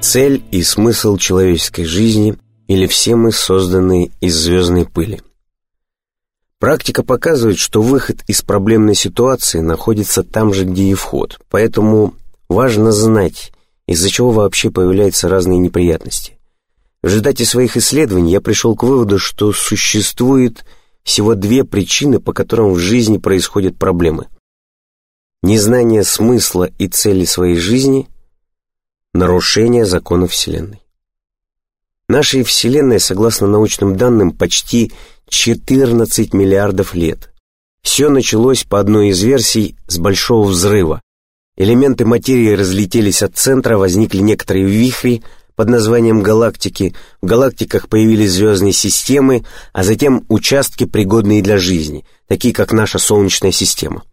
Цель и смысл человеческой жизни или все мы созданы из звездной пыли. Практика показывает, что выход из проблемной ситуации находится там же, где и вход, поэтому важно знать, из-за чего вообще появляются разные неприятности. В результате своих исследований я пришел к выводу, что существует всего две причины, по которым в жизни происходят проблемы. Незнание смысла и цели своей жизни – Нарушение законов Вселенной. Нашей Вселенной, согласно научным данным, почти 14 миллиардов лет. Все началось по одной из версий с Большого Взрыва. Элементы материи разлетелись от центра, возникли некоторые вихри под названием галактики, в галактиках появились звездные системы, а затем участки, пригодные для жизни, такие как наша Солнечная система.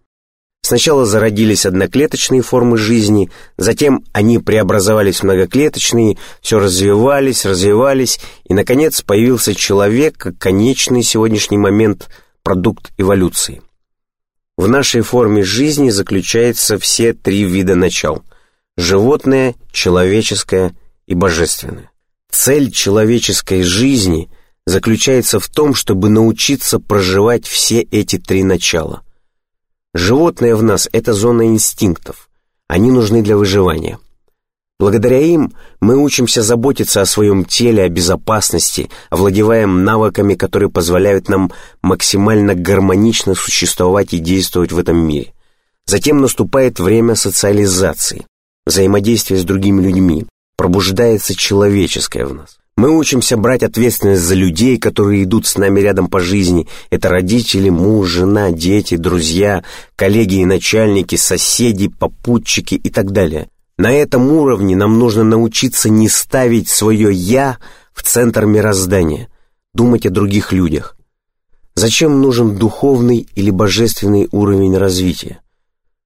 Сначала зародились одноклеточные формы жизни, затем они преобразовались в многоклеточные, все развивались, развивались, и, наконец, появился человек как конечный сегодняшний момент продукт эволюции. В нашей форме жизни заключаются все три вида начал – животное, человеческое и божественное. Цель человеческой жизни заключается в том, чтобы научиться проживать все эти три начала. Животное в нас – это зона инстинктов. Они нужны для выживания. Благодаря им мы учимся заботиться о своем теле, о безопасности, овладеваем навыками, которые позволяют нам максимально гармонично существовать и действовать в этом мире. Затем наступает время социализации, взаимодействия с другими людьми, пробуждается человеческое в нас. Мы учимся брать ответственность за людей, которые идут с нами рядом по жизни. Это родители, муж, жена, дети, друзья, коллеги и начальники, соседи, попутчики и так далее. На этом уровне нам нужно научиться не ставить свое «я» в центр мироздания, думать о других людях. Зачем нужен духовный или божественный уровень развития?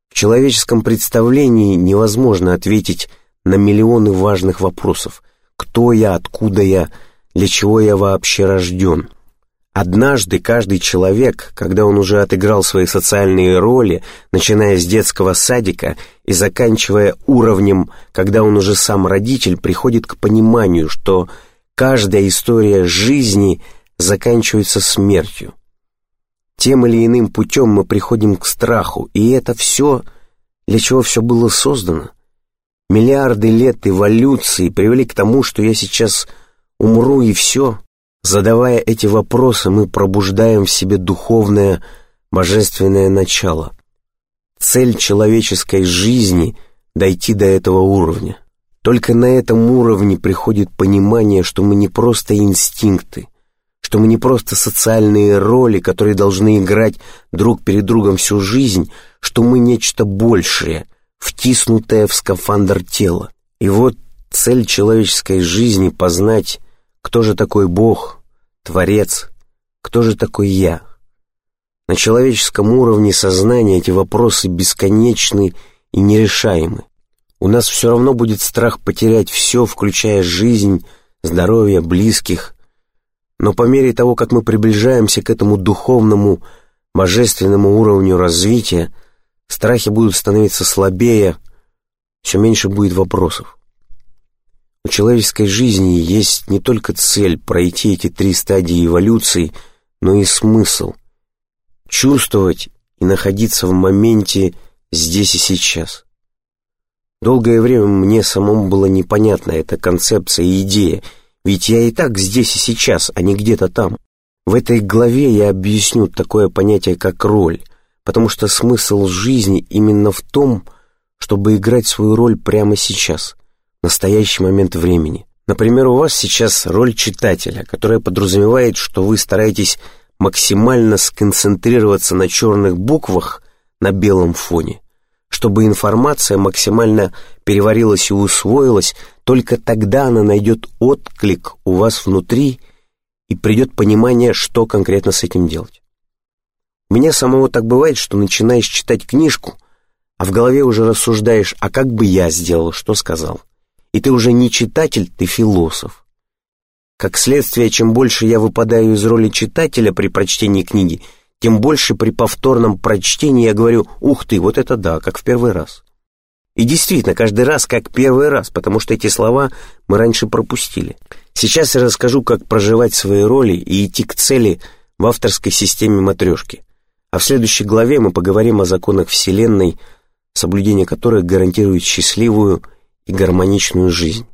В человеческом представлении невозможно ответить на миллионы важных вопросов – кто я, откуда я, для чего я вообще рожден. Однажды каждый человек, когда он уже отыграл свои социальные роли, начиная с детского садика и заканчивая уровнем, когда он уже сам родитель, приходит к пониманию, что каждая история жизни заканчивается смертью. Тем или иным путем мы приходим к страху, и это все, для чего все было создано – Миллиарды лет эволюции привели к тому, что я сейчас умру и все. Задавая эти вопросы, мы пробуждаем в себе духовное, божественное начало. Цель человеческой жизни — дойти до этого уровня. Только на этом уровне приходит понимание, что мы не просто инстинкты, что мы не просто социальные роли, которые должны играть друг перед другом всю жизнь, что мы нечто большее, втиснутое в скафандр тело. И вот цель человеческой жизни — познать, кто же такой Бог, Творец, кто же такой я. На человеческом уровне сознания эти вопросы бесконечны и нерешаемы. У нас все равно будет страх потерять все, включая жизнь, здоровье, близких. Но по мере того, как мы приближаемся к этому духовному, божественному уровню развития, Страхи будут становиться слабее, все меньше будет вопросов. У человеческой жизни есть не только цель пройти эти три стадии эволюции, но и смысл — чувствовать и находиться в моменте здесь и сейчас. Долгое время мне самому было непонятна эта концепция и идея, ведь я и так здесь и сейчас, а не где-то там. В этой главе я объясню такое понятие, как роль, потому что смысл жизни именно в том, чтобы играть свою роль прямо сейчас, в настоящий момент времени. Например, у вас сейчас роль читателя, которая подразумевает, что вы стараетесь максимально сконцентрироваться на черных буквах на белом фоне, чтобы информация максимально переварилась и усвоилась, только тогда она найдет отклик у вас внутри и придет понимание, что конкретно с этим делать. Меня самого так бывает, что начинаешь читать книжку, а в голове уже рассуждаешь, а как бы я сделал, что сказал. И ты уже не читатель, ты философ. Как следствие, чем больше я выпадаю из роли читателя при прочтении книги, тем больше при повторном прочтении я говорю «Ух ты, вот это да, как в первый раз». И действительно, каждый раз как первый раз, потому что эти слова мы раньше пропустили. Сейчас я расскажу, как проживать свои роли и идти к цели в авторской системе матрешки. А в следующей главе мы поговорим о законах Вселенной, соблюдение которых гарантирует счастливую и гармоничную жизнь.